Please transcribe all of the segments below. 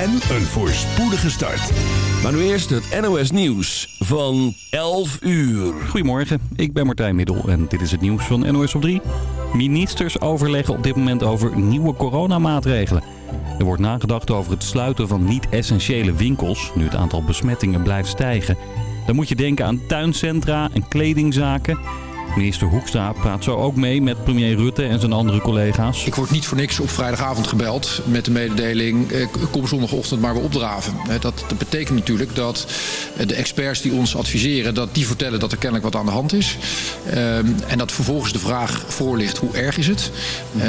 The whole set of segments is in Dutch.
en een voorspoedige start. Maar nu eerst het NOS Nieuws van 11 uur. Goedemorgen, ik ben Martijn Middel en dit is het nieuws van NOS op 3. Ministers overleggen op dit moment over nieuwe coronamaatregelen. Er wordt nagedacht over het sluiten van niet-essentiële winkels, nu het aantal besmettingen blijft stijgen. Dan moet je denken aan tuincentra en kledingzaken... Minister Hoekstra praat zo ook mee met premier Rutte en zijn andere collega's. Ik word niet voor niks op vrijdagavond gebeld met de mededeling... Eh, kom zondagochtend maar weer opdraven. Dat, dat betekent natuurlijk dat eh, de experts die ons adviseren... dat die vertellen dat er kennelijk wat aan de hand is. Ehm, en dat vervolgens de vraag voor ligt hoe erg is het? Uh,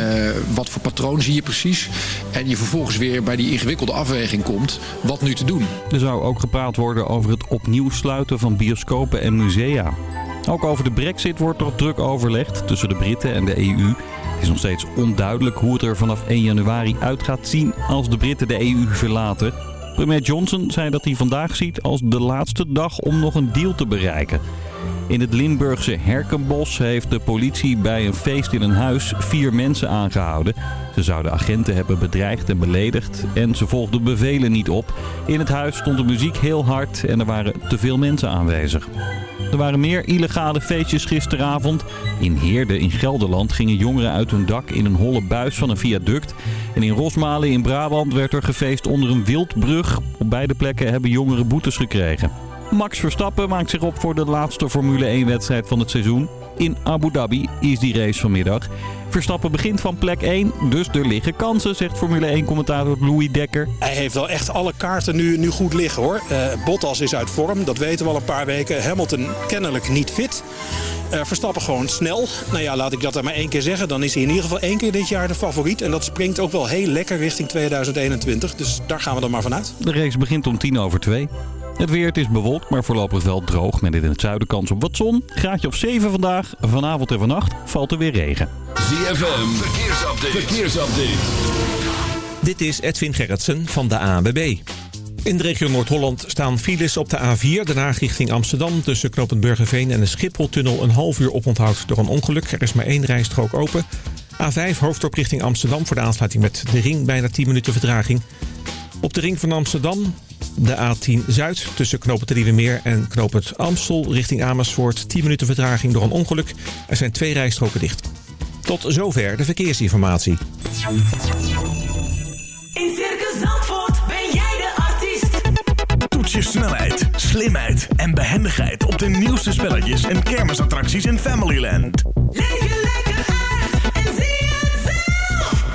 wat voor patroon zie je precies? En je vervolgens weer bij die ingewikkelde afweging komt wat nu te doen. Er zou ook gepraat worden over het opnieuw sluiten van bioscopen en musea. Ook over de brexit wordt er druk overlegd tussen de Britten en de EU. Het is nog steeds onduidelijk hoe het er vanaf 1 januari uit gaat zien als de Britten de EU verlaten. Premier Johnson zei dat hij vandaag ziet als de laatste dag om nog een deal te bereiken. In het Limburgse Herkenbos heeft de politie bij een feest in een huis vier mensen aangehouden. Ze zouden agenten hebben bedreigd en beledigd en ze volgden bevelen niet op. In het huis stond de muziek heel hard en er waren te veel mensen aanwezig. Er waren meer illegale feestjes gisteravond. In Heerde in Gelderland gingen jongeren uit hun dak in een holle buis van een viaduct. En in Rosmalen in Brabant werd er gefeest onder een wildbrug. Op beide plekken hebben jongeren boetes gekregen. Max Verstappen maakt zich op voor de laatste Formule 1-wedstrijd van het seizoen. In Abu Dhabi is die race vanmiddag. Verstappen begint van plek 1, dus er liggen kansen, zegt Formule 1-commentator Louis Dekker. Hij heeft wel echt alle kaarten nu, nu goed liggen hoor. Uh, Bottas is uit vorm, dat weten we al een paar weken. Hamilton kennelijk niet fit. Uh, Verstappen gewoon snel. Nou ja, laat ik dat er maar één keer zeggen. Dan is hij in ieder geval één keer dit jaar de favoriet. En dat springt ook wel heel lekker richting 2021. Dus daar gaan we dan maar vanuit. De race begint om tien over twee. Het weer het is bewolkt, maar voorlopig wel droog. Met in het zuiden kans op wat zon. Graadje of 7 vandaag. Vanavond en vannacht valt er weer regen. ZFM, verkeersupdate. verkeersupdate. Dit is Edwin Gerritsen van de ANWB. In de regio Noord-Holland staan files op de A4, daarna richting Amsterdam... tussen knooppunt Burgerveen en de Schipholtunnel een half uur oponthoud door een ongeluk. Er is maar één rijstrook open. A5 hoofddorp richting Amsterdam voor de aansluiting met de ring, bijna 10 minuten vertraging. Op de ring van Amsterdam de A10 Zuid tussen knooppunt Meer en knooppunt Amstel richting Amersfoort. 10 minuten vertraging door een ongeluk. Er zijn twee rijstroken dicht. Tot zover de verkeersinformatie. In Circus Zandvoort ben jij de artiest. Toets je snelheid, slimheid en behendigheid op de nieuwste spelletjes en kermisattracties in Familyland. Leef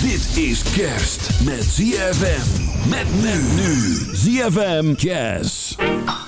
Dit is kerst met ZFM. Met nu. ZFM hartelijk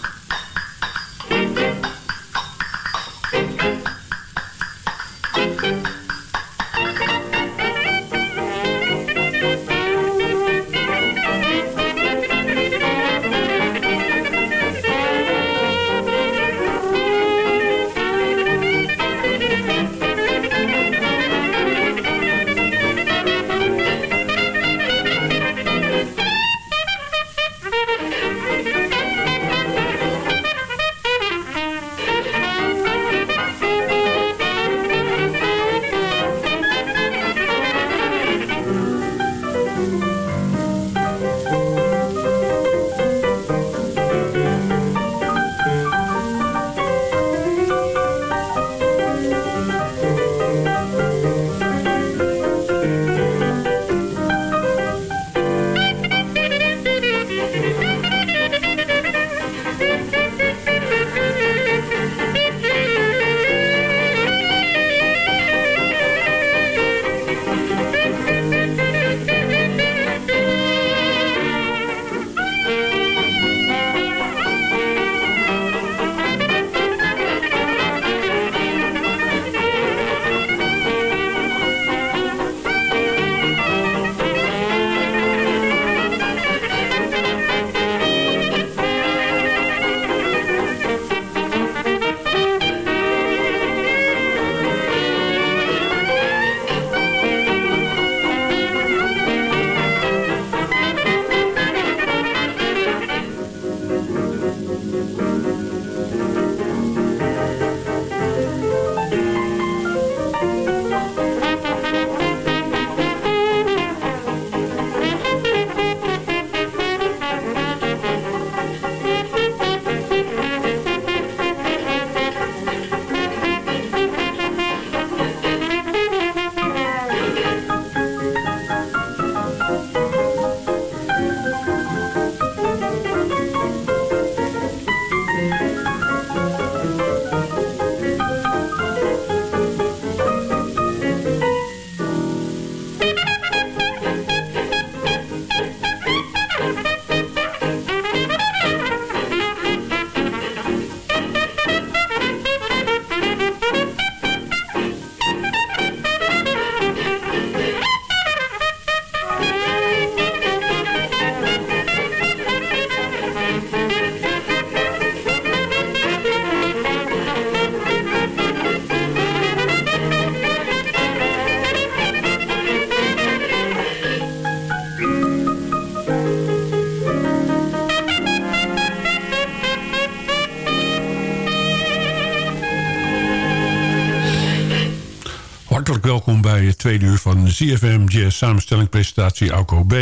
ZFM Jazz samenstelling presentatie Alco B.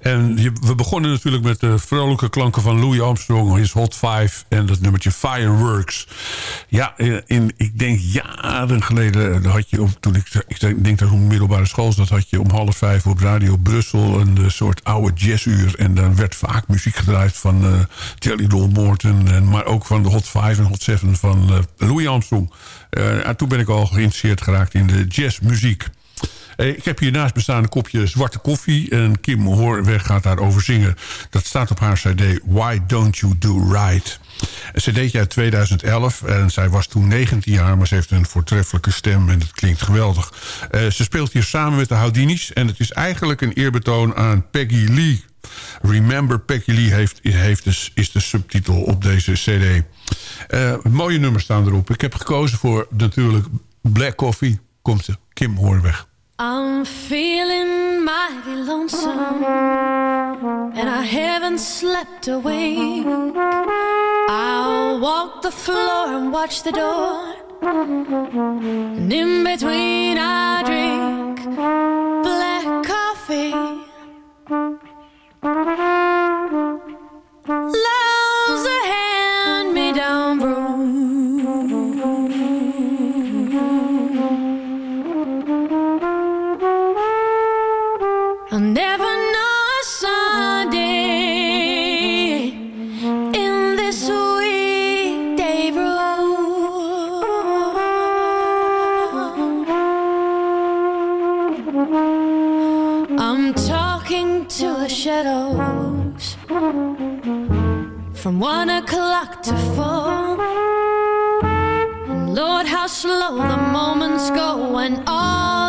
En we begonnen natuurlijk met de vrolijke klanken van Louis Armstrong, his Hot Five en dat nummertje Fireworks. Ja, eh, in, ik denk jaren geleden eh, had je, toen ik, ik denk dat op middelbare school zat, had je om half vijf op Radio Brussel een eh, soort oude jazzuur. En dan werd vaak muziek gedraaid van eh Jelly Roll Morton, en, maar ook van de Hot Five en Hot Seven van eh, Louis Armstrong. En toen ben ik al geïnteresseerd geraakt in de jazzmuziek. Eh, ik heb hiernaast bestaan een kopje zwarte koffie. En Kim Hoorweg gaat daarover zingen. Dat staat op haar cd Why Don't You Do Right. Een cd'tje uit 2011. En zij was toen 19 jaar, maar ze heeft een voortreffelijke stem. En het klinkt geweldig. Eh, ze speelt hier samen met de Houdinis. En het is eigenlijk een eerbetoon aan Peggy Lee. Remember Peggy Lee heeft, heeft dus, is de subtitel op deze cd. Eh, mooie nummers staan erop. Ik heb gekozen voor natuurlijk Black Coffee. Komt ze, Kim Hoorweg. I'm feeling mighty lonesome, and I haven't slept a wink. I'll walk the floor and watch the door, and in between I drink black coffee. Love's from one o'clock to four. And Lord, how slow the moments go when all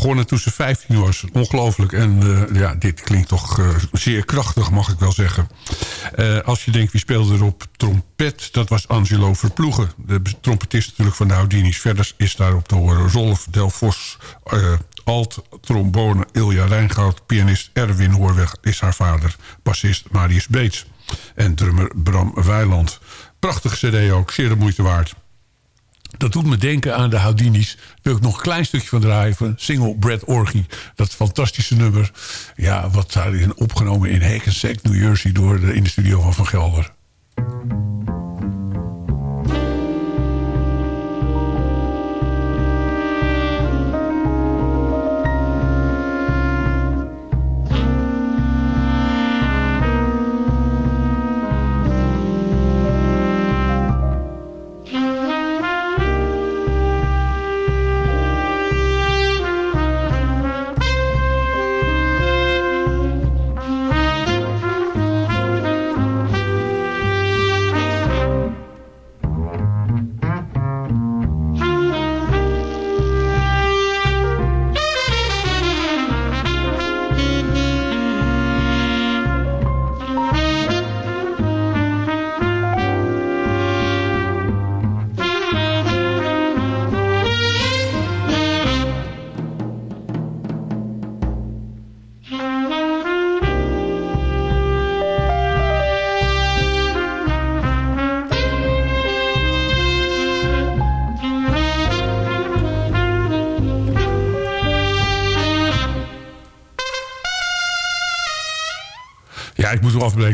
begonnen toen ze 15 was. Ongelooflijk. En eh, ja, dit klinkt toch eh, zeer krachtig, mag ik wel zeggen. Eh, als je denkt, wie speelde er op trompet? Dat was Angelo Verploegen. De trompetist natuurlijk van de Houdini's. Verder is daarop te horen Rolf Delfos... alt, trombone Ilja Rijngoud... pianist Erwin Hoorweg is haar vader... bassist Marius Beets en drummer Bram Weiland. Prachtig cd ook, zeer de moeite waard. Dat doet me denken aan de Houdini's. Daar wil ik nog een klein stukje van draaien. Single Brad Orgy. Dat fantastische nummer. Ja, wat daarin opgenomen in Hackensack, New Jersey... door in de studio van Van Gelder.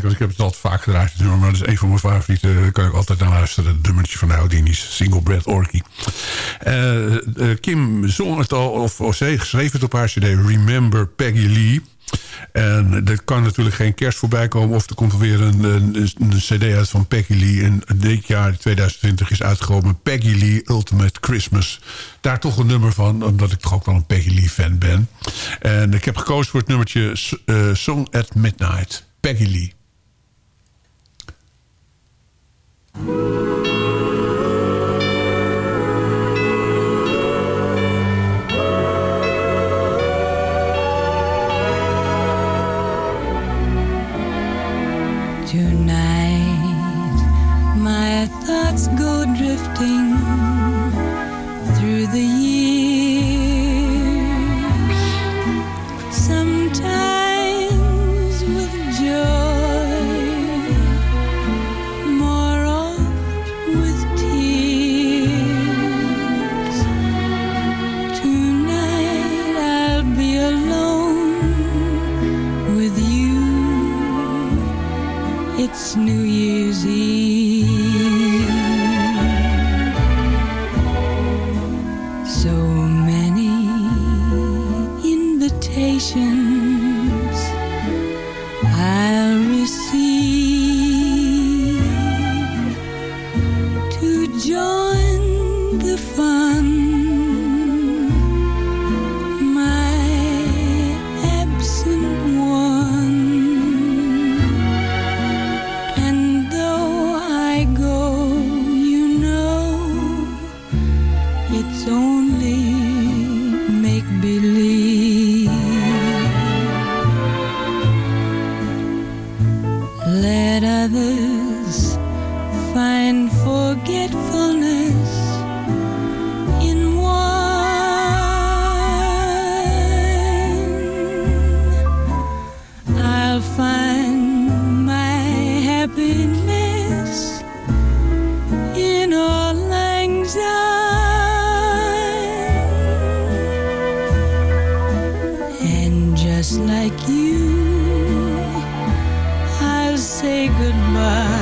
Want ik heb het altijd vaak gedraaid. Maar dat is een van mijn favorieten. Daar kan ik altijd naar luisteren. Het nummertje van de Houdini's. Single Brad Orky. Eh, eh, Kim zong het al, of, ze schreef het op haar cd. Remember Peggy Lee. En er kan natuurlijk geen kerst voorbij komen... of er komt een, een, een cd uit van Peggy Lee. En dit jaar, 2020, is uitgekomen Peggy Lee Ultimate Christmas. Daar toch een nummer van, omdat ik toch ook wel een Peggy Lee fan ben. En ik heb gekozen voor het nummertje eh, Song at Midnight. Peggy Lee. Thank you. Like you, I'll say goodbye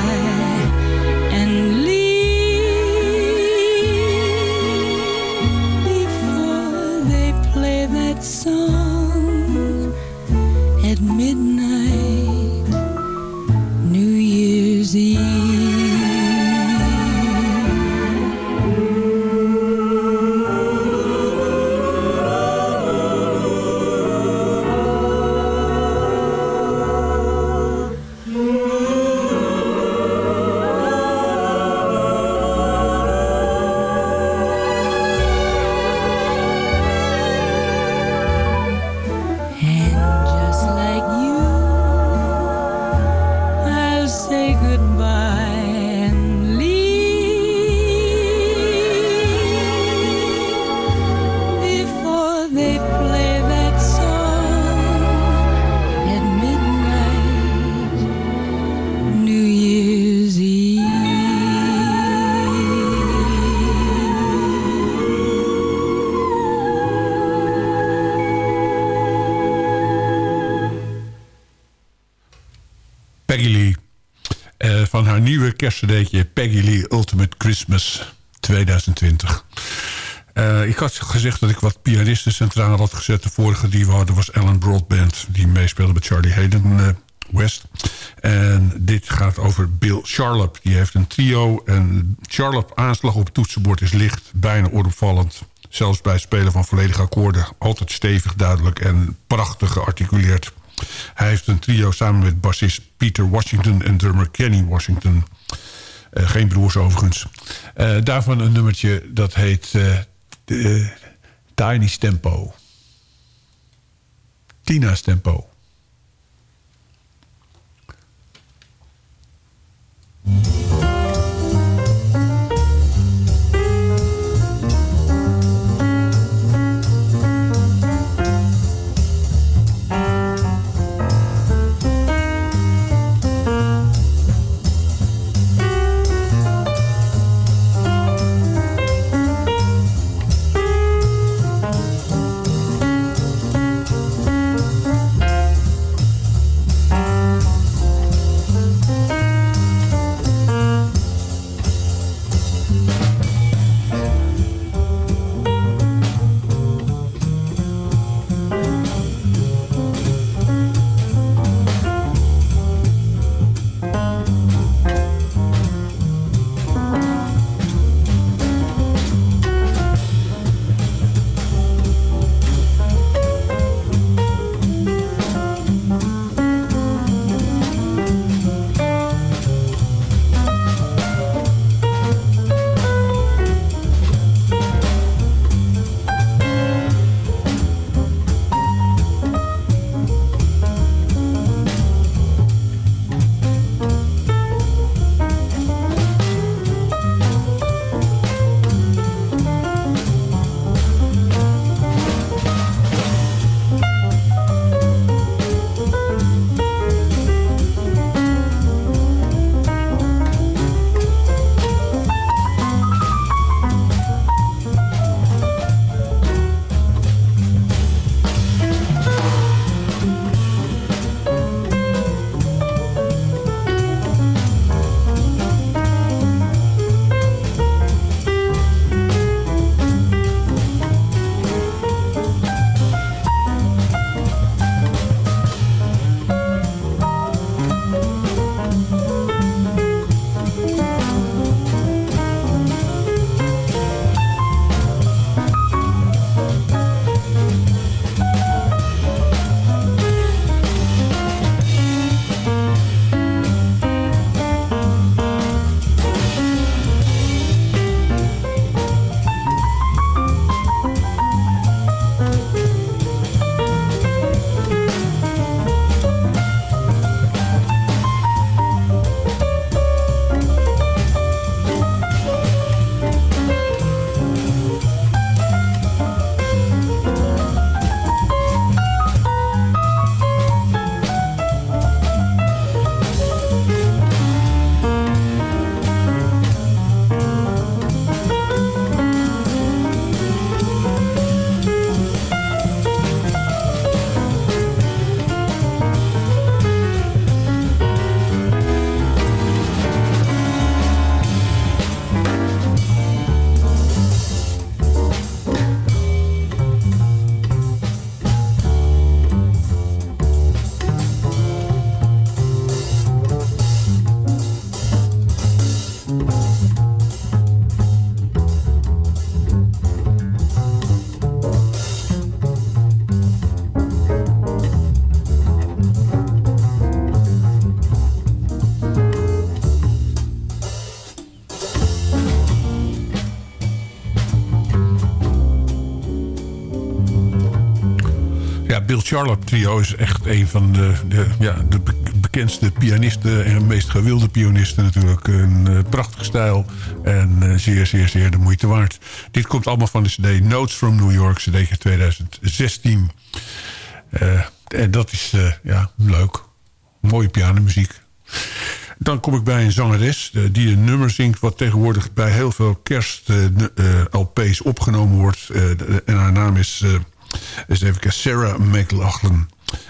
kerstcd'tje Peggy Lee Ultimate Christmas 2020. Eh, ik had gezegd dat ik wat pianisten centraal had gezet. De vorige die we hadden was Alan Broadband. Die meespeelde met Charlie Hayden eh, West. En dit gaat over Bill Charlap. Die heeft een trio. En Charlap aanslag op het toetsenbord is licht. Bijna ooropvallend. Zelfs bij het spelen van volledige akkoorden. Altijd stevig, duidelijk en prachtig gearticuleerd. Hij heeft een trio samen met bassist Peter Washington en drummer Kenny Washington. Eh, geen broers overigens. Eh, daarvan een nummertje dat heet eh, de- Tiny's Tempo. Tina's Tempo. Bill Charlap trio is echt een van de, de, ja, de be- bekendste pianisten... en meest gewilde pianisten natuurlijk. Een eh, prachtige stijl en eh, zeer, zeer, zeer de moeite waard. Dit komt allemaal van de cd Notes from New York, cd 2016. Eh, en dat is ja, leuk. Mooie pianomuziek. Dan kom ik bij een zangeres die een nummer zingt... wat tegenwoordig bij heel veel kerst-LP's opgenomen wordt. En haar naam is, eens even kijken, Sarah McLachlan.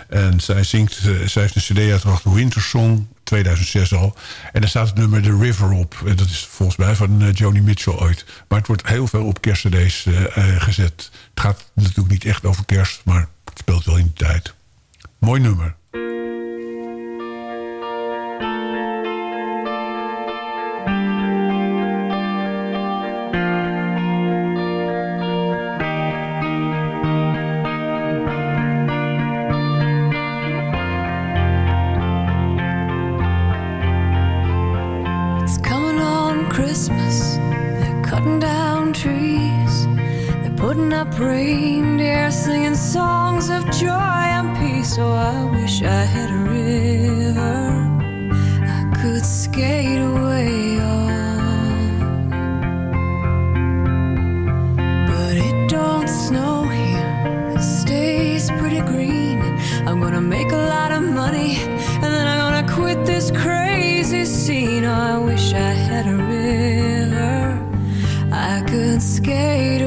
En zij zingt, eh, zij heeft een cd uitgebracht, Wintersong. 2006 al. En daar staat het nummer The River op. En dat is volgens mij van uh, Joni Mitchell ooit. Maar het wordt heel veel op kerstcd's uh, gezet. Het gaat natuurlijk niet echt over kerst, maar het speelt wel in de tijd. Mooi nummer. Reindeer, singing songs of joy and peace. Oh, I wish I had a river I could skate away on. But it don't snow here. It stays pretty green. I'm gonna make a lot of money and then I'm gonna quit this crazy scene. Oh, I wish I had a river I could skate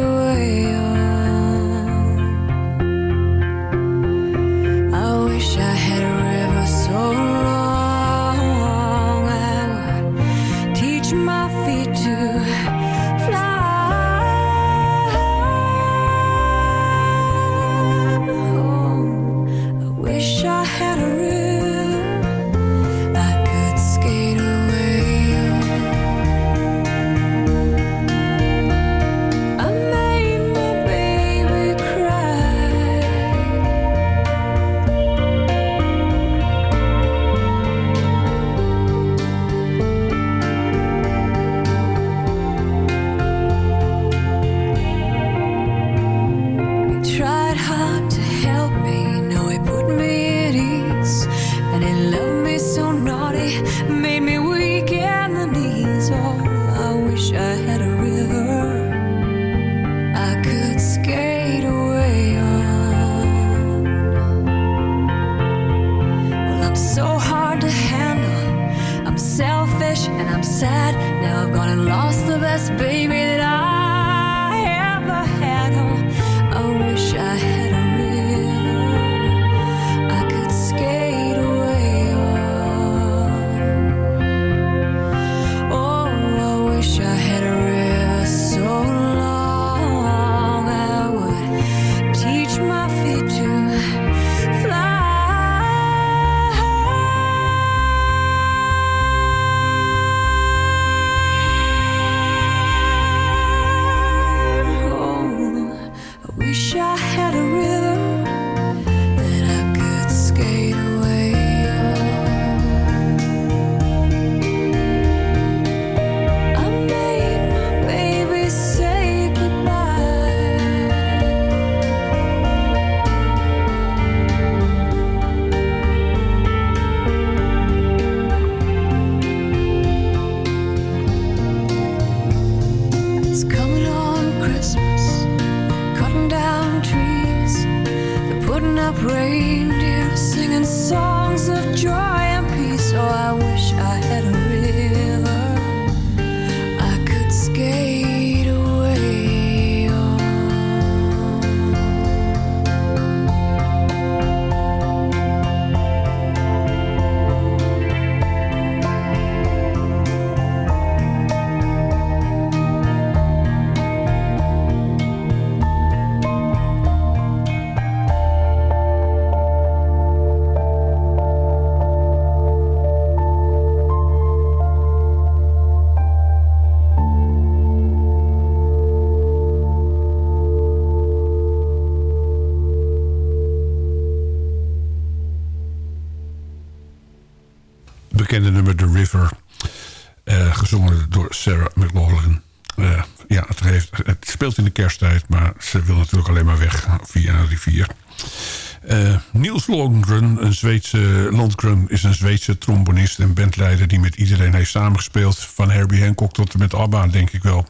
Longren, een Zweedse, Lundgren is een Zweedse trombonist en bandleider... die met iedereen heeft samengespeeld. Van Herbie Hancock tot en met ABBA, denk ik wel.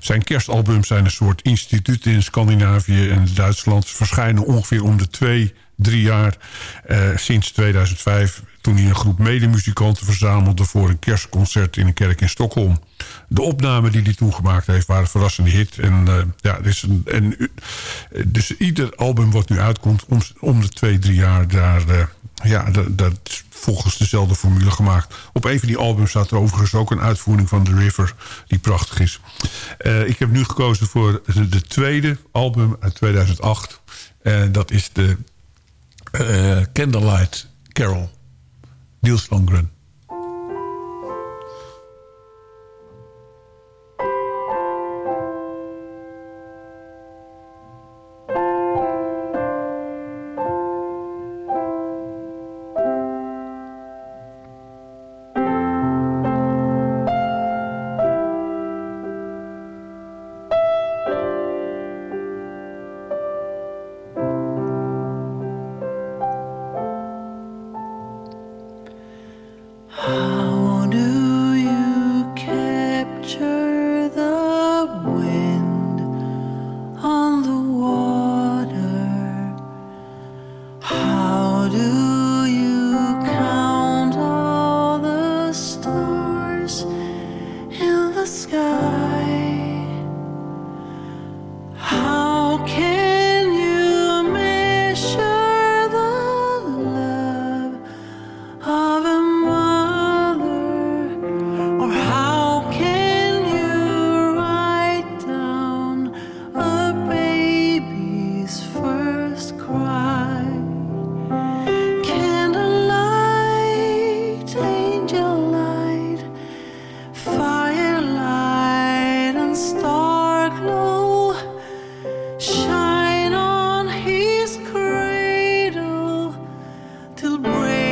Zijn kerstalbums zijn een soort instituut in Scandinavië en Duitsland. Verschijnen ongeveer om de twee, drie jaar eh, sinds 2005... toen hij een groep medemuzikanten verzamelde... voor een kerstconcert in een kerk in Stockholm. De opnamen die hij toen gemaakt heeft waren een verrassende hit. En, eh, ja, is een, en, dus ieder album wat nu uitkomt... om, om de twee, drie jaar daar... eh, ja, dat, dat volgens dezelfde formule gemaakt. Op een van die albums staat er overigens ook een uitvoering van The River... die prachtig is. Eh, ik heb nu gekozen voor de, de tweede album uit 2008. En dat is de Candlelight Carol. Niels Longren. rain.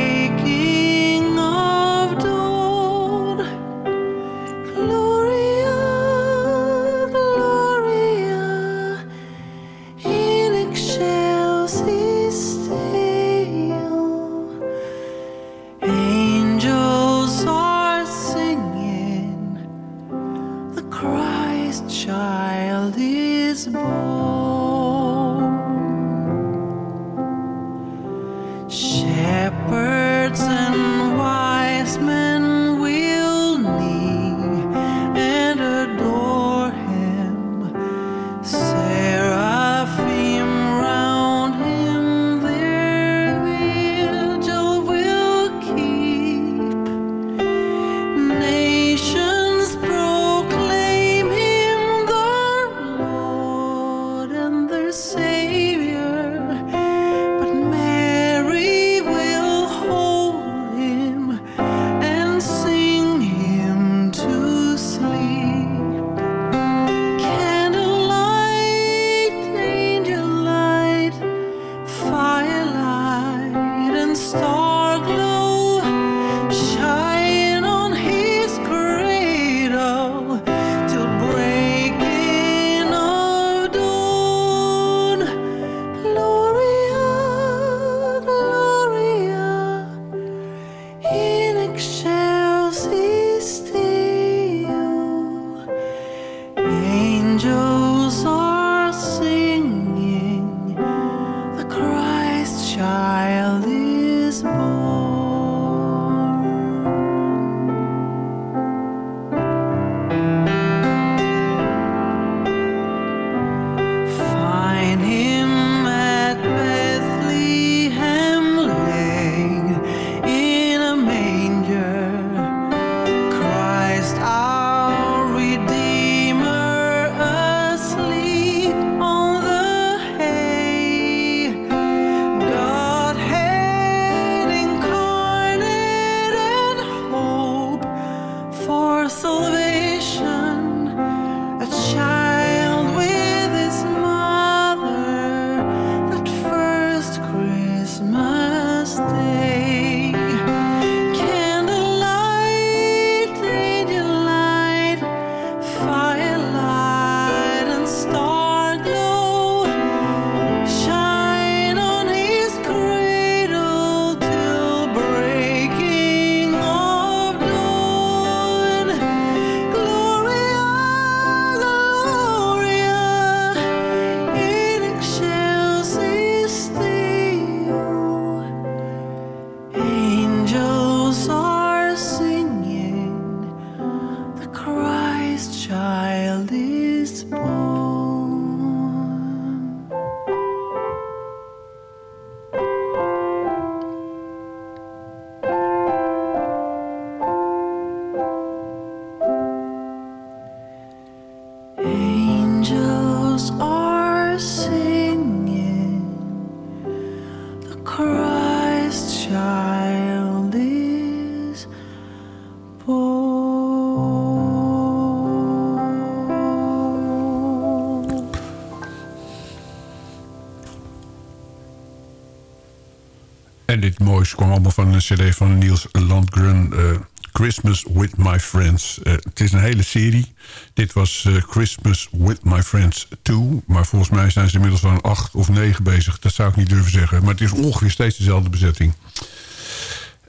Moois kwam allemaal van een cd van Niels Landgren... eh, Christmas with My Friends. Eh, het is een hele serie. Dit was eh, Christmas with My Friends 2. Maar volgens mij zijn ze inmiddels een acht of negen bezig. Dat zou ik niet durven zeggen. Maar het is ongeveer steeds dezelfde bezetting.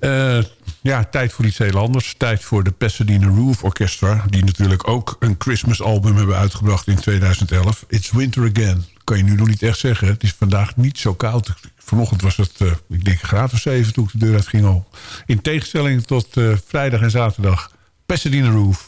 Eh, ja, tijd voor iets heel anders. Tijd voor de Pasadena Roof Orchestra... die natuurlijk ook een Christmas album hebben uitgebracht in 2011. It's Winter Again. Kan je nu nog niet echt zeggen. Het is vandaag niet zo koud. Vanochtend was het, eh, ik denk, graad of zeven toen ik de deur uit ging al. In tegenstelling tot eh, vrijdag en zaterdag. Pasadena Roof.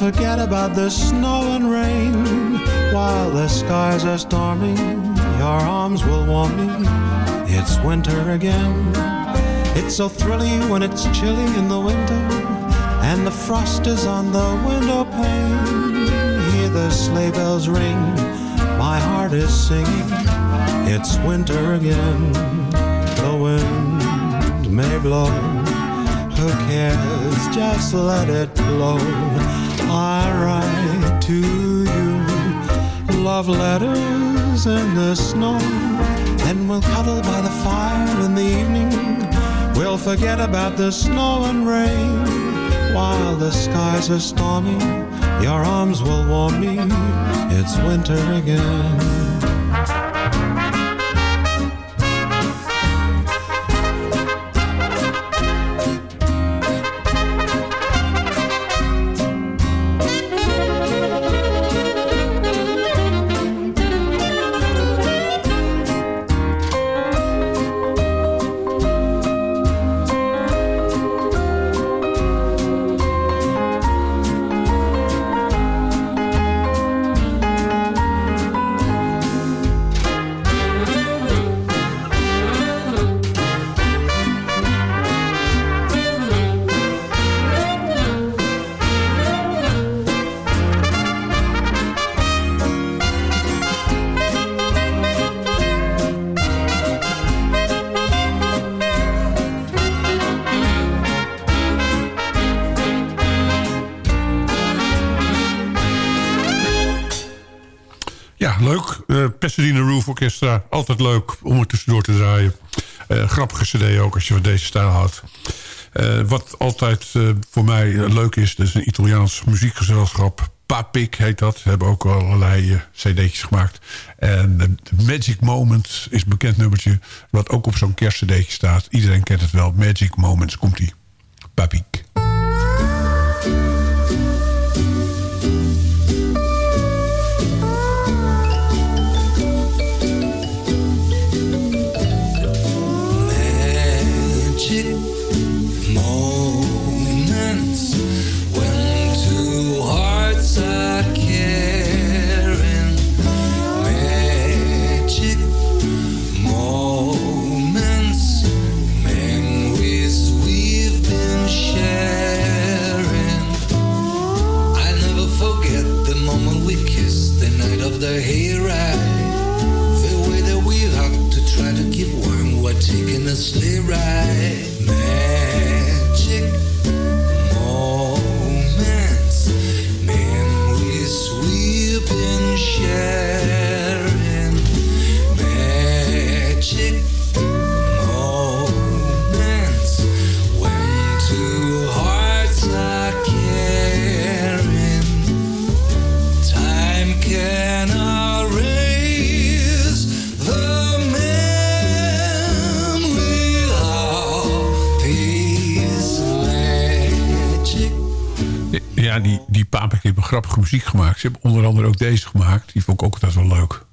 Forget about the snow and rain. While the skies are stormy, your arms will warm me. It's winter again. It's so thrilling when it's chilly in the winter. And the frost is on the window pane. Hear the sleigh bells ring. My heart is singing. It's winter again. The wind may blow. Who cares? Just let it blow. I write to you love letters in the snow. Then we'll cuddle by the fire in the evening. We'll forget about the snow and rain. While the skies are stormy, your arms will warm me. It's winter again. Orchestra. Altijd leuk om er tussendoor te draaien. Eh, grappige cd ook als je van deze stijl houdt. Eh, wat altijd eh, voor mij eh, leuk is... dat is een Italiaans muziekgezelschap. Papik heet dat. Hebben ook allerlei eh, cd'tjes gemaakt. En eh, Magic Moment is een bekend nummertje... wat ook op zo'n kerstcd'tje staat. Iedereen kent het wel. Magic Moments komt-ie. Papik. Ja, die, die Papik hebben grappige muziek gemaakt. Ze hebben onder andere ook deze gemaakt. Die vond ik ook altijd wel leuk.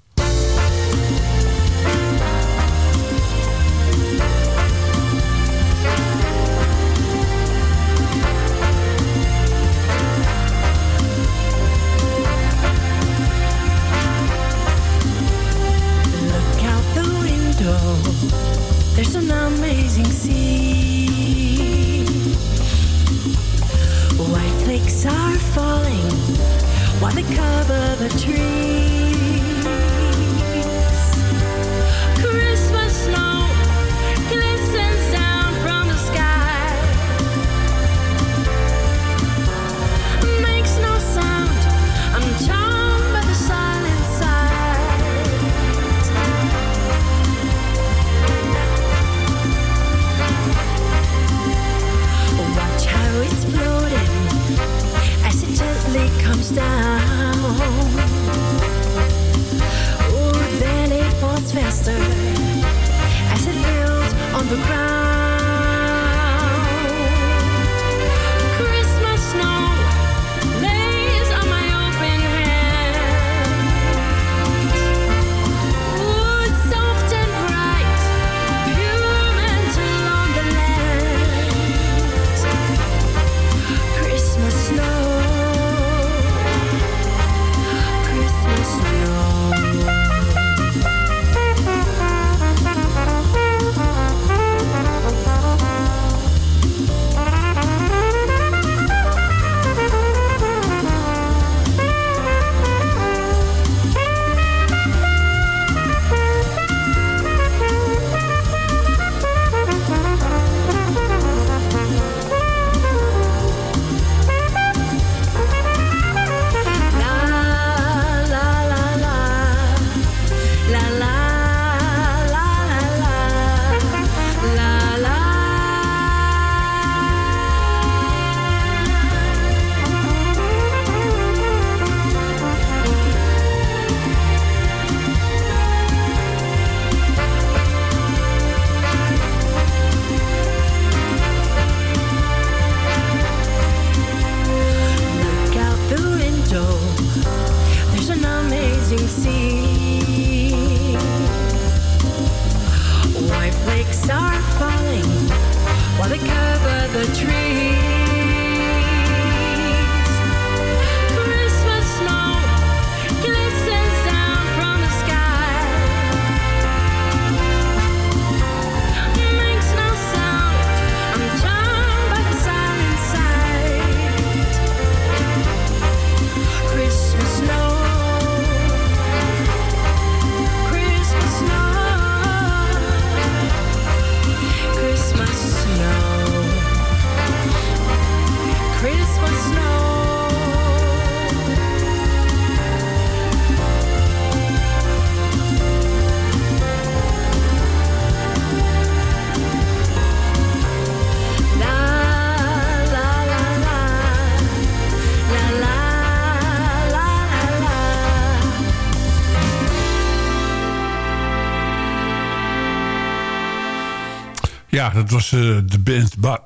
Dat was eh, de band ba.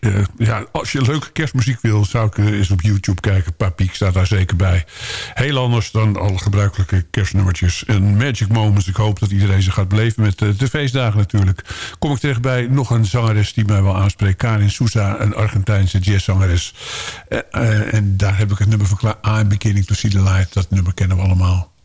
Eh, ja, als je leuke kerstmuziek wil, zou ik eh, eens op YouTube kijken. Papiek staat daar zeker bij. Heel anders dan alle gebruikelijke kerstnummertjes. En Magic Moments. Ik hoop dat iedereen ze gaat beleven met de feestdagen natuurlijk. Kom ik terecht bij nog een zangeres die mij wel aanspreekt. Karin Souza, een Argentijnse jazzzangeres. En daar heb ik het nummer van klaar. I'm beginning to see the light. Dat nummer kennen we allemaal.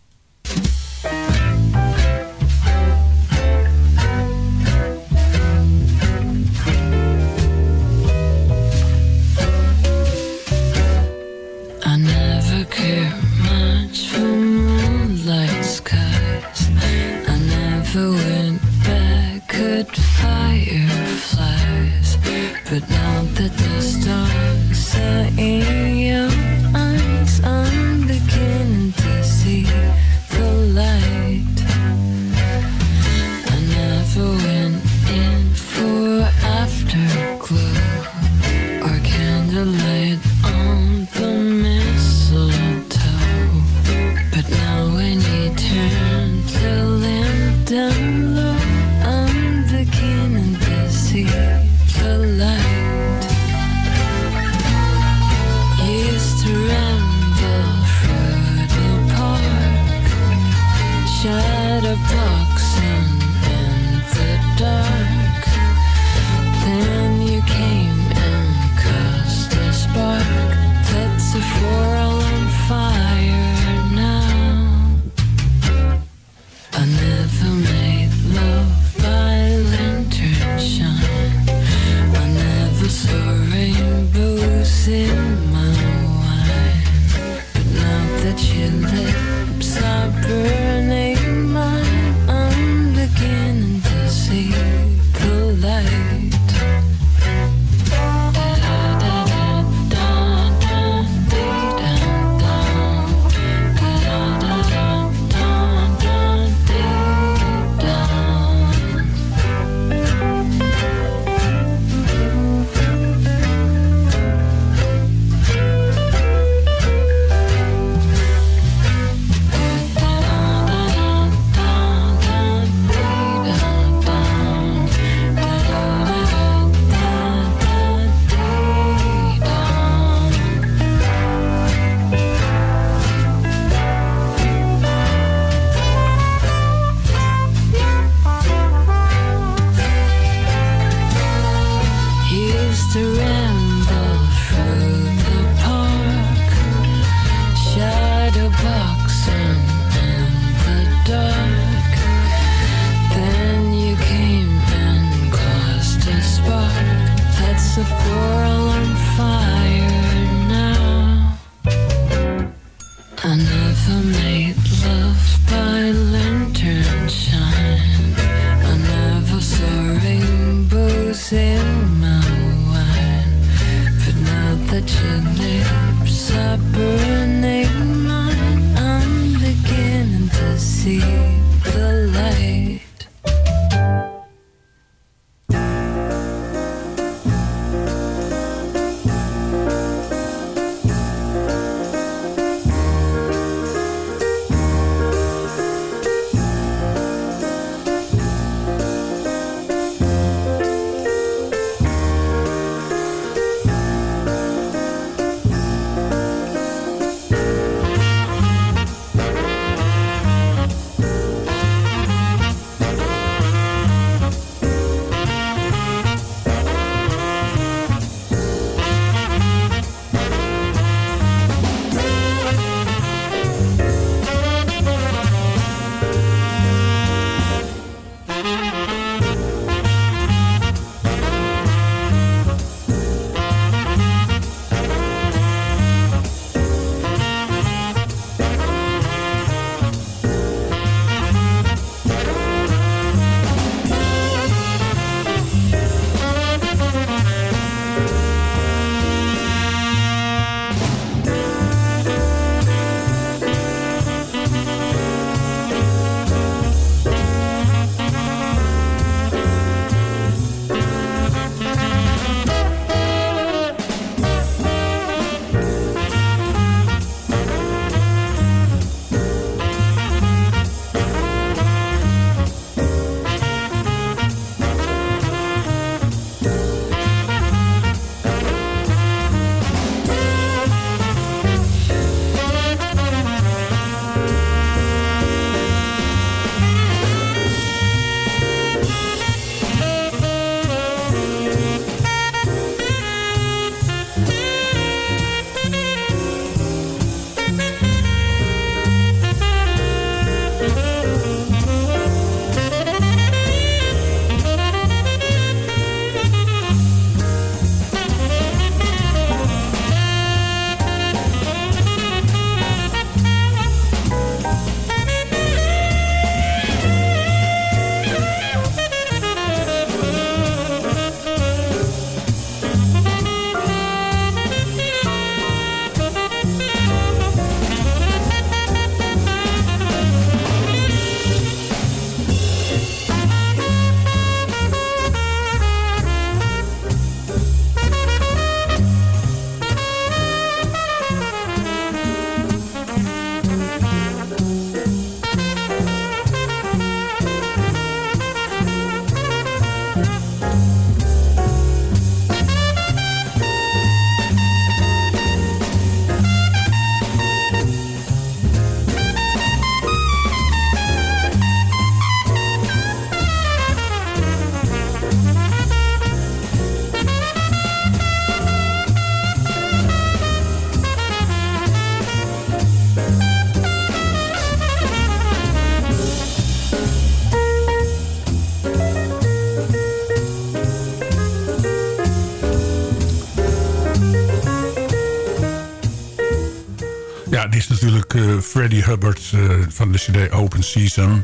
Freddie Hubbard eh, van de cd Open Season.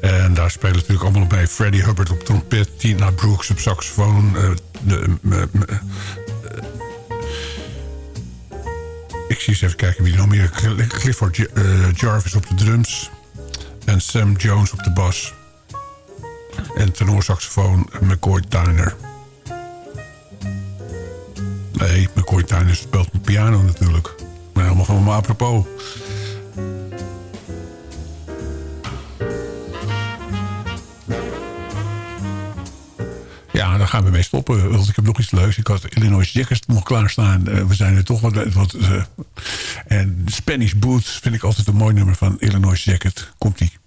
En daar spelen natuurlijk allemaal op bij. Freddie Hubbard op trompet, Tina Brooks op saxofoon. eh, eh, ik zie eens even kijken wie nog meer... Cl- Clifford Jarvis op de drums. En Sam Jones op de bas. En tenorsaxofoon McCoy Tyner. Nee, McCoy Tyner speelt een piano natuurlijk. Maar helemaal van me apropos. Dan gaan we mee stoppen. Want ik heb nog iets leuks. Ik had Illinois Jackers nog klaarstaan. Eh, we zijn er toch wat... wat eh, en Spanish Boots vind ik altijd een mooi nummer van Illinois Jacket. Komt-ie. Thank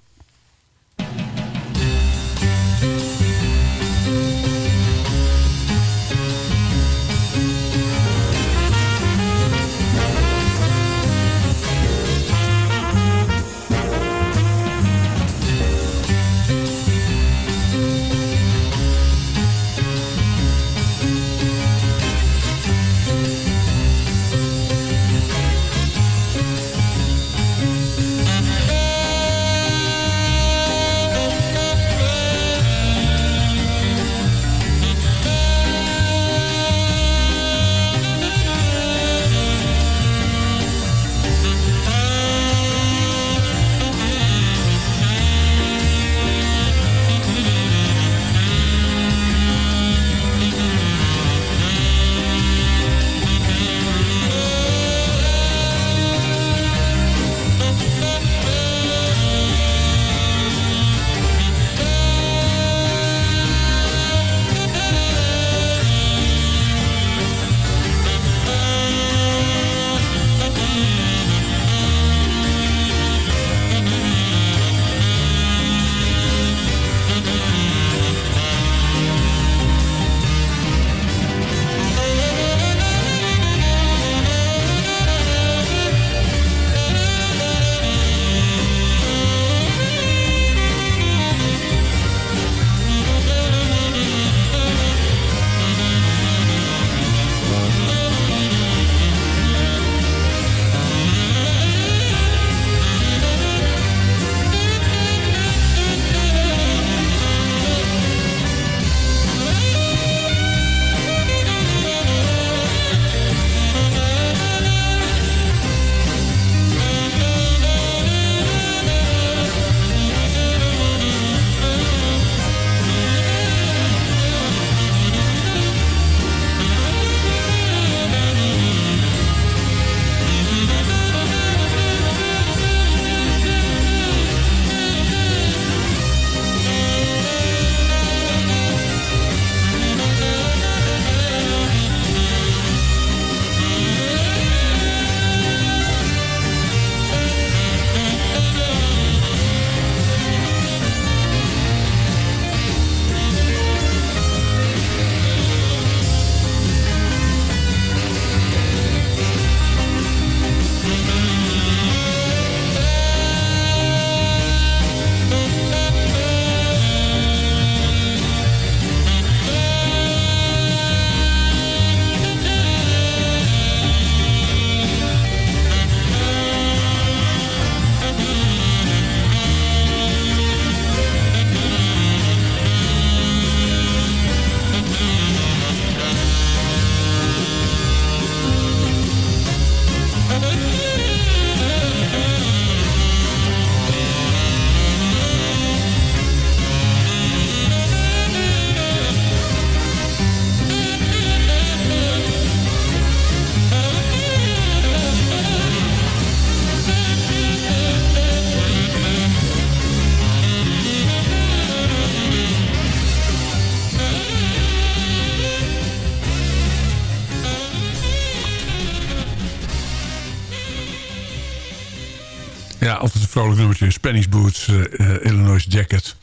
vrolijk nummertje. Spanish Boots, eh, eh, Illinois Jacket.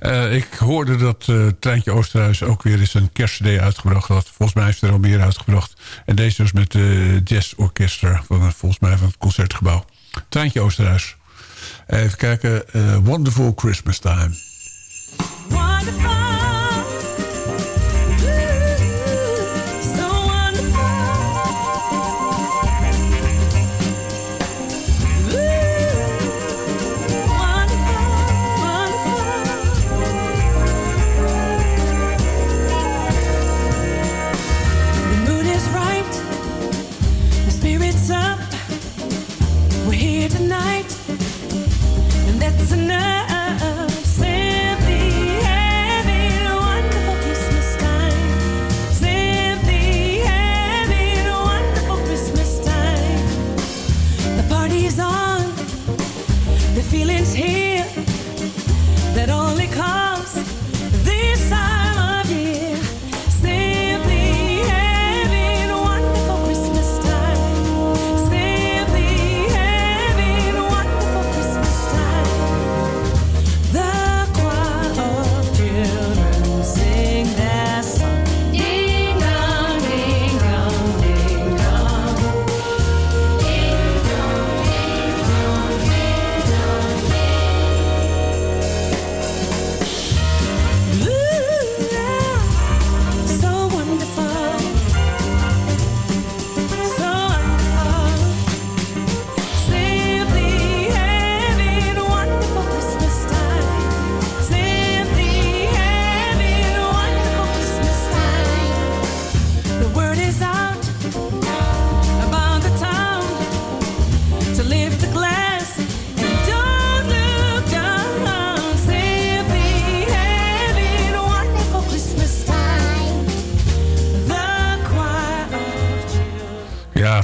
Eh, ik hoorde dat uh, Treintje Oosterhuis ook weer eens een kerstcd uitgebracht had. Volgens mij heeft er al meer uitgebracht. En deze was met de Jazz Orchestra, van, volgens mij van het Concertgebouw. Treintje Oosterhuis. Even kijken. Wonderful Christmas Time. The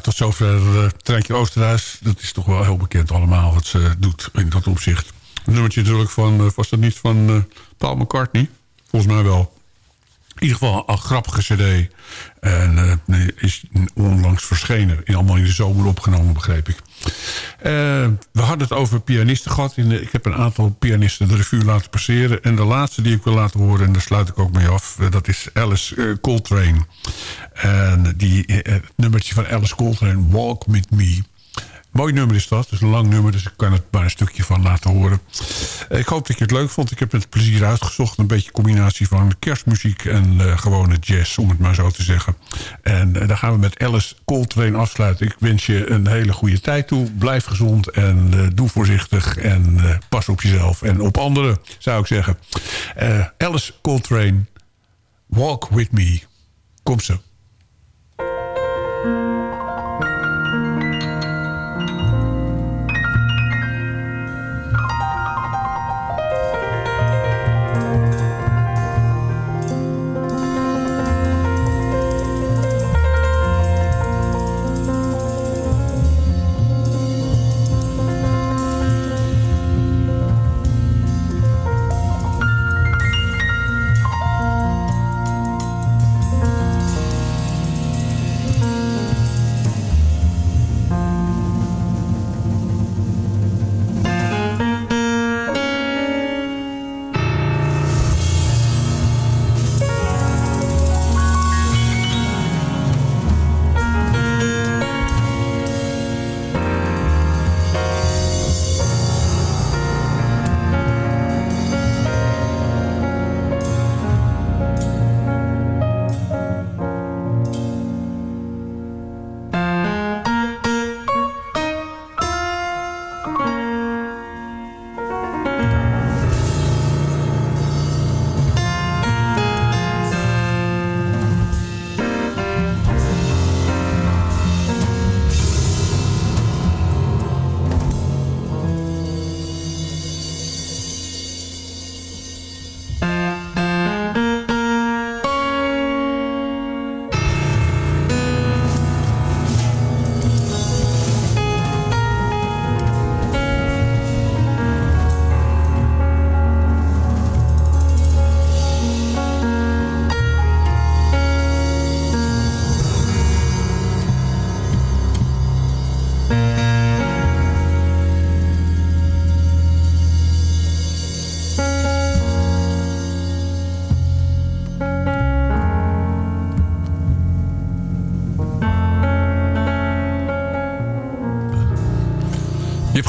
tot zover uh, Treintje Oosterhuis. Dat is toch wel heel bekend allemaal wat ze doet in dat opzicht. Een nummertje natuurlijk van, uh, was dat niet van Paul McCartney? Volgens mij wel. In ieder geval een grappige cd. En is onlangs verschenen. In, allemaal in de zomer opgenomen, begreep ik. Uh, we hadden het over pianisten gehad. Ik heb een aantal pianisten de revue laten passeren. En de laatste die ik wil laten horen, en daar sluit ik ook mee af... Uh, dat is Alice uh, Coltrane. En die, het nummertje van Alice Coltrane, Walk With Me... Mooi nummer is dat. Het is een lang nummer, dus ik kan het maar een stukje van laten horen. Ik hoop dat je het leuk vond. Ik heb het plezier uitgezocht. Een beetje combinatie van kerstmuziek en uh, gewone jazz, om het maar zo te zeggen. En uh, dan gaan we met Alice Coltrane afsluiten. Ik wens je een hele goede tijd toe. Blijf gezond en uh, doe voorzichtig. En pas op jezelf en op anderen, zou ik zeggen. Alice Coltrane, Walk With Me. Kom zo.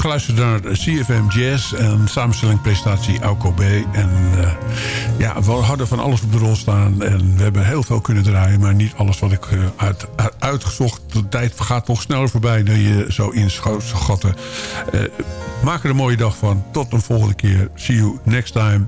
Geluisterd naar CFM Jazz en samenstelling presentatie Auko B. En eh, ja, we hadden van alles op de rol staan. En we hebben heel veel kunnen draaien. Maar niet alles wat ik eh, uit, uit- uitgezocht. De tijd gaat nog sneller voorbij dan je zo inschatten. Eh maak er een mooie dag van. Tot een volgende keer. See you next time.